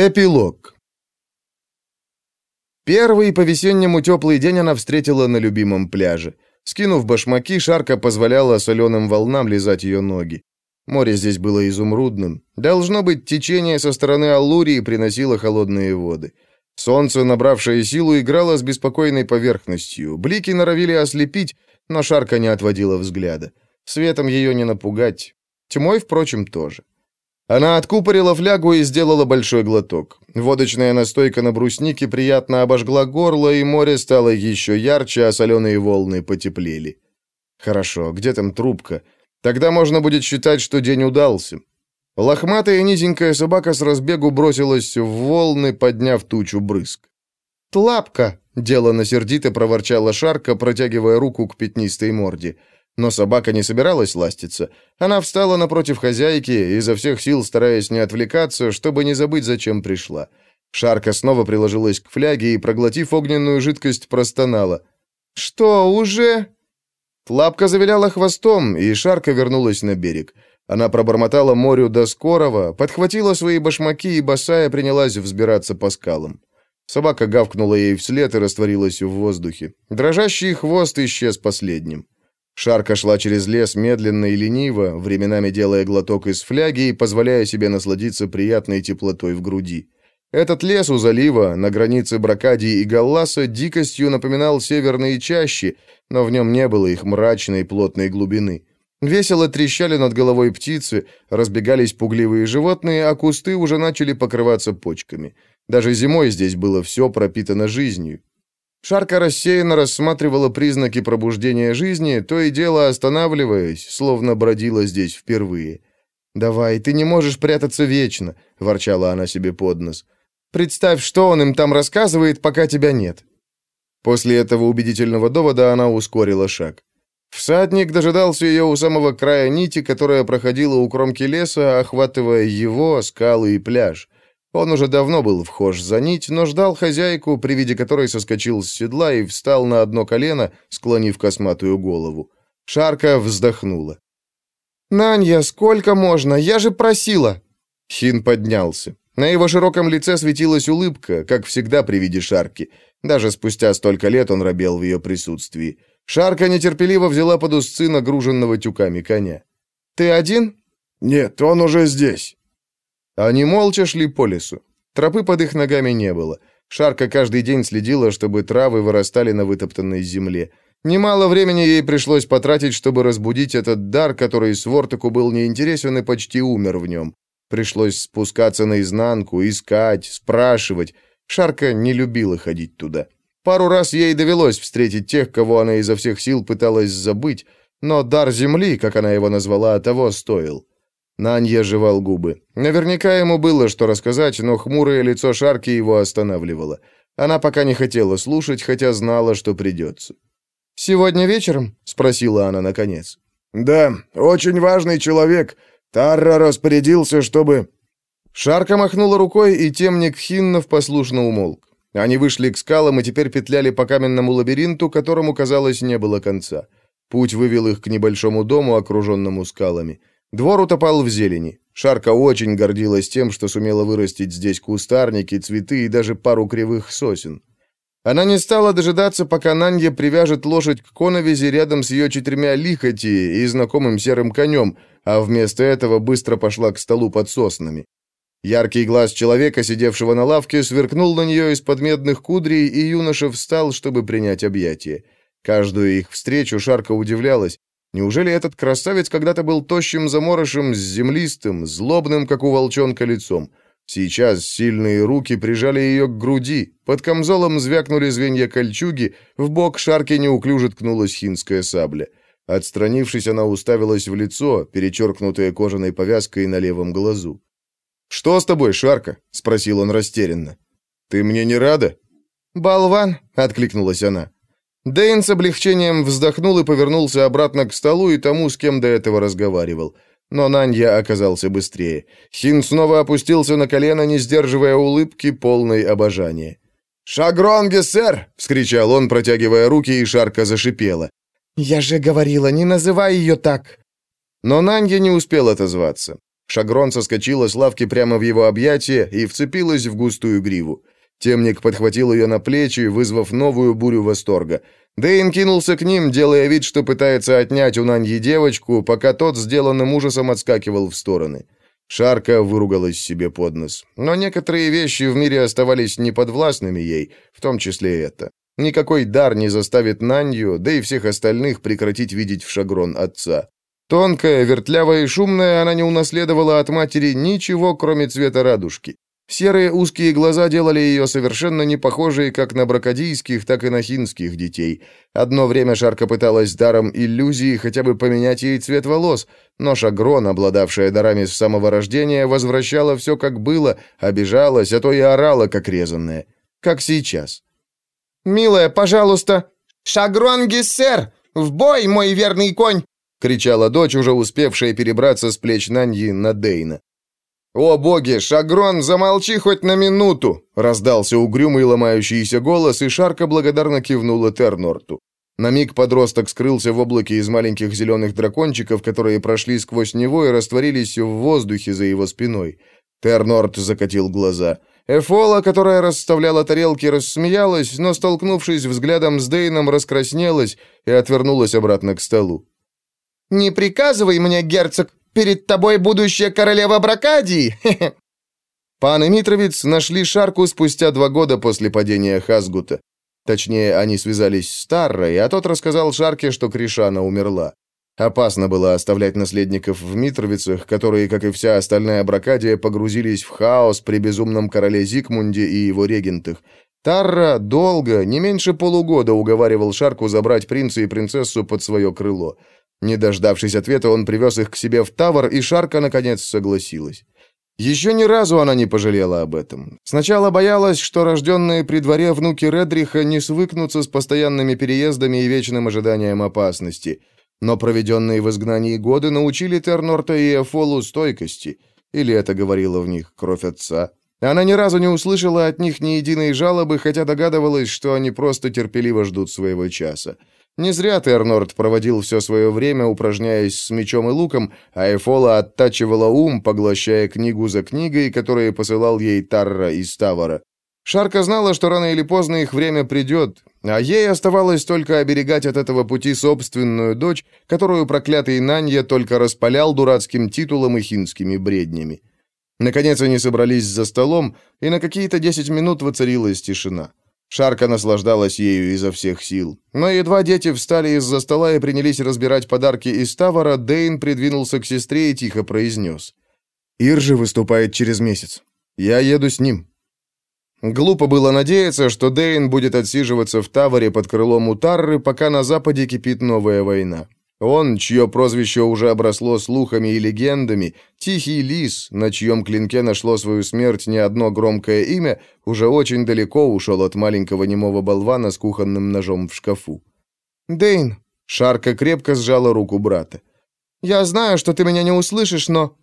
Эпилог. Первый по-весеннему теплый день она встретила на любимом пляже. Скинув башмаки, Шарка позволяла соленым волнам лизать ее ноги. Море здесь было изумрудным. Должно быть, течение со стороны Аллурии приносило холодные воды. Солнце, набравшее силу, играло с беспокойной поверхностью. Блики норовили ослепить, но Шарка не отводила взгляда. Светом ее не напугать. Тьмой, впрочем, тоже. Она откупорила флягу и сделала большой глоток. Водочная настойка на бруснике приятно обожгла горло, и море стало еще ярче, а соленые волны потеплели. Хорошо, где там трубка? Тогда можно будет считать, что день удался. Лохматая низенькая собака с разбегу бросилась в волны, подняв тучу брызг. «Тлапка!» — делано сердито проворчала Шарка, протягивая руку к пятнистой морде. Но собака не собиралась ластиться. Она встала напротив хозяйки, изо всех сил стараясь не отвлекаться, чтобы не забыть, зачем пришла. Шарка снова приложилась к фляге и, проглотив огненную жидкость, простонала. «Что, уже?» Лапка завиляла хвостом, и Шарка вернулась на берег. Она пробормотала морю до скорого, подхватила свои башмаки и босая принялась взбираться по скалам. Собака гавкнула ей вслед и растворилась в воздухе. Дрожащий хвост исчез последним. Шарка шла через лес медленно и лениво, временами делая глоток из фляги и позволяя себе насладиться приятной теплотой в груди. Этот лес у залива, на границе Бракадии и Галласа, дикостью напоминал северные чащи, но в нем не было их мрачной плотной глубины. Весело трещали над головой птицы, разбегались пугливые животные, а кусты уже начали покрываться почками. Даже зимой здесь было все пропитано жизнью. Шарка рассеянно рассматривала признаки пробуждения жизни, то и дело останавливаясь, словно бродила здесь впервые. «Давай, ты не можешь прятаться вечно», — ворчала она себе под нос. «Представь, что он им там рассказывает, пока тебя нет». После этого убедительного довода она ускорила шаг. Всадник дожидался ее у самого края нити, которая проходила у кромки леса, охватывая его, скалы и пляж. Он уже давно был вхож за нить, но ждал хозяйку, при виде которой соскочил с седла и встал на одно колено, склонив косматую голову. Шарка вздохнула. «Нанья, сколько можно? Я же просила!» Хин поднялся. На его широком лице светилась улыбка, как всегда при виде Шарки. Даже спустя столько лет он робел в ее присутствии. Шарка нетерпеливо взяла под узцы нагруженного тюками коня. «Ты один?» «Нет, он уже здесь». Они молча шли по лесу. Тропы под их ногами не было. Шарка каждый день следила, чтобы травы вырастали на вытоптанной земле. Немало времени ей пришлось потратить, чтобы разбудить этот дар, который Свортаку был неинтересен и почти умер в нем. Пришлось спускаться наизнанку, искать, спрашивать. Шарка не любила ходить туда. Пару раз ей довелось встретить тех, кого она изо всех сил пыталась забыть, но дар земли, как она его назвала, того стоил. Нанья жевал губы. Наверняка ему было что рассказать, но хмурое лицо Шарки его останавливало. Она пока не хотела слушать, хотя знала, что придется. «Сегодня вечером?» — спросила она наконец. «Да, очень важный человек. Тарра распорядился, чтобы...» Шарка махнула рукой, и темник Хиннов послушно умолк. Они вышли к скалам и теперь петляли по каменному лабиринту, которому, казалось, не было конца. Путь вывел их к небольшому дому, окруженному скалами. Двор утопал в зелени. Шарка очень гордилась тем, что сумела вырастить здесь кустарники, цветы и даже пару кривых сосен. Она не стала дожидаться, пока Нанья привяжет лошадь к коновизе рядом с ее четырьмя лихоти и знакомым серым конем, а вместо этого быстро пошла к столу под соснами. Яркий глаз человека, сидевшего на лавке, сверкнул на нее из-под медных кудрей, и юноша встал, чтобы принять объятие. Каждую их встречу Шарка удивлялась, Неужели этот красавец когда-то был тощим заморышем землистым, злобным, как у волчонка, лицом? Сейчас сильные руки прижали ее к груди, под камзолом звякнули звенья кольчуги, в бок шарке неуклюже ткнулась хинская сабля. Отстранившись, она уставилась в лицо, перечеркнутое кожаной повязкой на левом глазу. «Что с тобой, Шарка?» — спросил он растерянно. «Ты мне не рада?» «Болван!» — откликнулась она. Дэйн с облегчением вздохнул и повернулся обратно к столу и тому, с кем до этого разговаривал. Но Нанья оказался быстрее. Хин снова опустился на колено, не сдерживая улыбки, полной обожания. «Шагронге, сэр!» — вскричал он, протягивая руки, и шарка зашипела. «Я же говорила, не называй ее так!» Но Нанья не успел отозваться. Шагрон соскочила с лавки прямо в его объятия и вцепилась в густую гриву. Темник подхватил ее на плечи, вызвав новую бурю восторга. Дэйн кинулся к ним, делая вид, что пытается отнять у Наньи девочку, пока тот сделанным ужасом отскакивал в стороны. Шарка выругалась себе под нос. Но некоторые вещи в мире оставались неподвластными ей, в том числе это. Никакой дар не заставит Нанью, да и всех остальных прекратить видеть в Шагрон отца. Тонкая, вертлявая и шумная, она не унаследовала от матери ничего, кроме цвета радужки. Серые узкие глаза делали ее совершенно не похожей как на бракодийских, так и на хинских детей. Одно время Шарка пыталась даром иллюзии хотя бы поменять ей цвет волос, но Шагрон, обладавшая дарами с самого рождения, возвращала все как было, обижалась, а то и орала, как резанная. Как сейчас. «Милая, пожалуйста!» «Шагрон Гессер! В бой, мой верный конь!» — кричала дочь, уже успевшая перебраться с плеч Наньи на Дейна. «О боги, Шагрон, замолчи хоть на минуту!» — раздался угрюмый ломающийся голос, и Шарка благодарно кивнула Тернорту. На миг подросток скрылся в облаке из маленьких зеленых дракончиков, которые прошли сквозь него и растворились в воздухе за его спиной. Тернорт закатил глаза. Эфола, которая расставляла тарелки, рассмеялась, но, столкнувшись взглядом с Дейном, раскраснелась и отвернулась обратно к столу. «Не приказывай мне, герцог, перед тобой будущая королева Бракадии!» Пан и Митровец нашли Шарку спустя два года после падения Хазгута. Точнее, они связались с Таррой, а тот рассказал Шарке, что Кришана умерла. Опасно было оставлять наследников в Митровицах, которые, как и вся остальная Бракадия, погрузились в хаос при безумном короле Зигмунде и его регентах. Тарра долго, не меньше полугода, уговаривал Шарку забрать принца и принцессу под свое крыло. Не дождавшись ответа, он привез их к себе в Тавр, и Шарка, наконец, согласилась. Еще ни разу она не пожалела об этом. Сначала боялась, что рожденные при дворе внуки Редриха не свыкнутся с постоянными переездами и вечным ожиданием опасности. Но проведенные в изгнании годы научили Тернорта и Эфолу стойкости. Или это говорила в них кровь отца. Она ни разу не услышала от них ни единой жалобы, хотя догадывалась, что они просто терпеливо ждут своего часа. Не зря Тернорд проводил все свое время, упражняясь с мечом и луком, а Эфола оттачивала ум, поглощая книгу за книгой, которые посылал ей Тарра из Тавара. Шарка знала, что рано или поздно их время придет, а ей оставалось только оберегать от этого пути собственную дочь, которую проклятый Нанья только распалял дурацким титулом и хинскими бреднями. Наконец они собрались за столом, и на какие-то десять минут воцарилась тишина. Шарка наслаждалась ею изо всех сил. Но едва дети встали из-за стола и принялись разбирать подарки из Тавара, Дейн придвинулся к сестре и тихо произнес. «Иржи выступает через месяц. Я еду с ним». Глупо было надеяться, что Дейн будет отсиживаться в Таваре под крылом Утарры, пока на западе кипит новая война. Он, чье прозвище уже обросло слухами и легендами, Тихий Лис, на чьем клинке нашло свою смерть не одно громкое имя, уже очень далеко ушел от маленького немого болвана с кухонным ножом в шкафу. «Дэйн!» — Шарка крепко сжала руку брата. «Я знаю, что ты меня не услышишь, но...»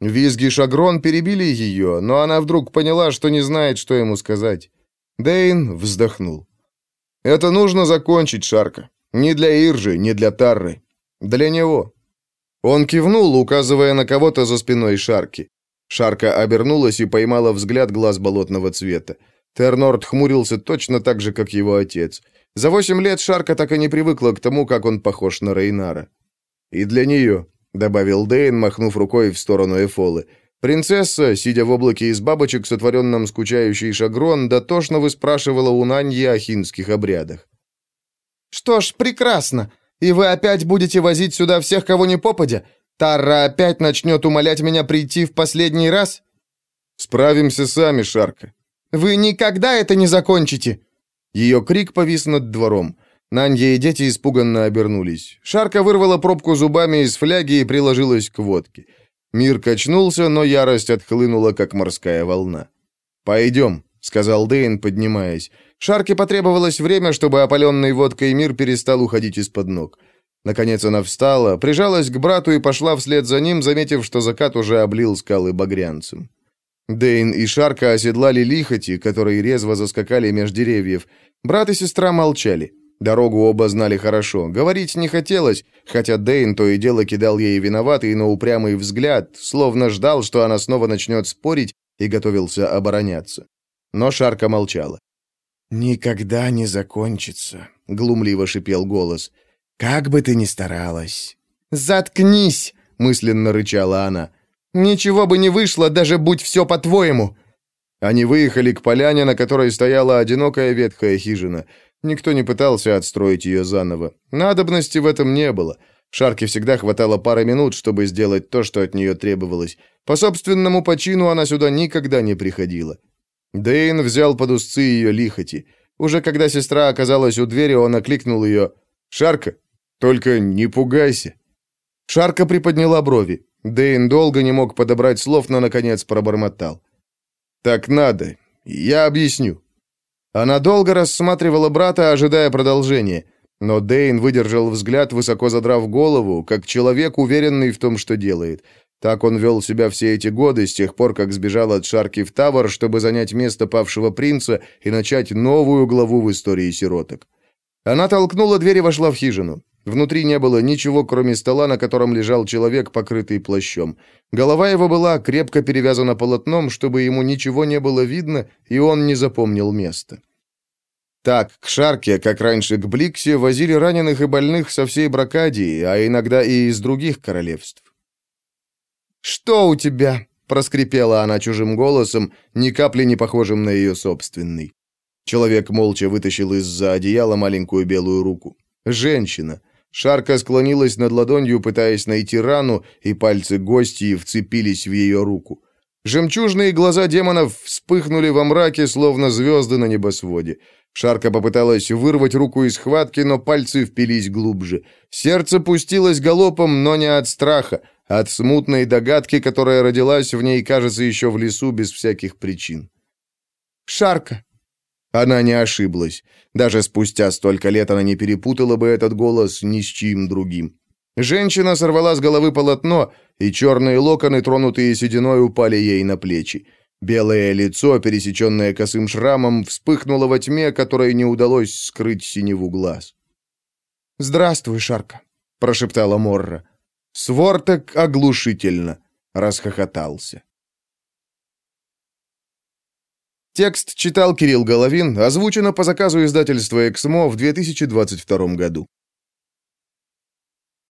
Визги Шагрон перебили ее, но она вдруг поняла, что не знает, что ему сказать. Дэйн вздохнул. «Это нужно закончить, Шарка. Не для Иржи, не для Тарры. Для него. Он кивнул, указывая на кого-то за спиной Шарки. Шарка обернулась и поймала взгляд глаз болотного цвета. Тернорд хмурился точно так же, как его отец. За восемь лет Шарка так и не привыкла к тому, как он похож на Рейнара. «И для нее», — добавил Дейн, махнув рукой в сторону Эфолы. Принцесса, сидя в облаке из бабочек, сотворенном скучающий шагрон, дотошно выспрашивала у Наньи о хинских обрядах. «Что ж, прекрасно. И вы опять будете возить сюда всех, кого не попадя? Тара опять начнет умолять меня прийти в последний раз?» «Справимся сами, Шарка». «Вы никогда это не закончите!» Ее крик повис над двором. Нанья и дети испуганно обернулись. Шарка вырвала пробку зубами из фляги и приложилась к водке. Мир качнулся, но ярость отхлынула, как морская волна. «Пойдем», — сказал Дейн, поднимаясь. Шарке потребовалось время, чтобы опаленный водкой мир перестал уходить из-под ног. Наконец она встала, прижалась к брату и пошла вслед за ним, заметив, что закат уже облил скалы багрянцем. Дейн и Шарка оседлали лихоти, которые резво заскакали меж деревьев. Брат и сестра молчали. Дорогу оба знали хорошо. Говорить не хотелось, хотя Дейн то и дело кидал ей виноватый, но упрямый взгляд, словно ждал, что она снова начнет спорить и готовился обороняться. Но Шарка молчала. «Никогда не закончится», — глумливо шипел голос. «Как бы ты ни старалась». «Заткнись!» — мысленно рычала она. «Ничего бы не вышло, даже будь все по-твоему!» Они выехали к поляне, на которой стояла одинокая ветхая хижина. Никто не пытался отстроить ее заново. Надобности в этом не было. Шарке всегда хватало пары минут, чтобы сделать то, что от нее требовалось. По собственному почину она сюда никогда не приходила. Дейн взял под узцы ее лихоти. Уже когда сестра оказалась у двери, он окликнул ее. «Шарка, только не пугайся». Шарка приподняла брови. Дейн долго не мог подобрать слов, но, наконец, пробормотал. «Так надо. Я объясню». Она долго рассматривала брата, ожидая продолжения. Но Дейн выдержал взгляд, высоко задрав голову, как человек, уверенный в том, что делает. Так он вел себя все эти годы, с тех пор, как сбежал от Шарки в Тавр, чтобы занять место павшего принца и начать новую главу в истории сироток. Она толкнула дверь и вошла в хижину. Внутри не было ничего, кроме стола, на котором лежал человек, покрытый плащом. Голова его была крепко перевязана полотном, чтобы ему ничего не было видно, и он не запомнил места. Так, к Шарке, как раньше к Бликсе, возили раненых и больных со всей Бракадии, а иногда и из других королевств. «Что у тебя?» — проскрипела она чужим голосом, ни капли не похожим на ее собственный. Человек молча вытащил из-за одеяла маленькую белую руку. Женщина. Шарка склонилась над ладонью, пытаясь найти рану, и пальцы гостьи вцепились в ее руку. Жемчужные глаза демонов вспыхнули во мраке, словно звезды на небосводе. Шарка попыталась вырвать руку из схватки, но пальцы впились глубже. Сердце пустилось галопом, но не от страха, от смутной догадки, которая родилась в ней, кажется, еще в лесу без всяких причин. «Шарка!» Она не ошиблась. Даже спустя столько лет она не перепутала бы этот голос ни с чьим другим. Женщина сорвала с головы полотно, и черные локоны, тронутые сединой, упали ей на плечи. Белое лицо, пересеченное косым шрамом, вспыхнуло во тьме, которой не удалось скрыть синеву глаз. «Здравствуй, Шарка», — прошептала Морра. Сворток оглушительно расхохотался. Текст читал Кирилл Головин, озвучено по заказу издательства «Эксмо» в 2022 году.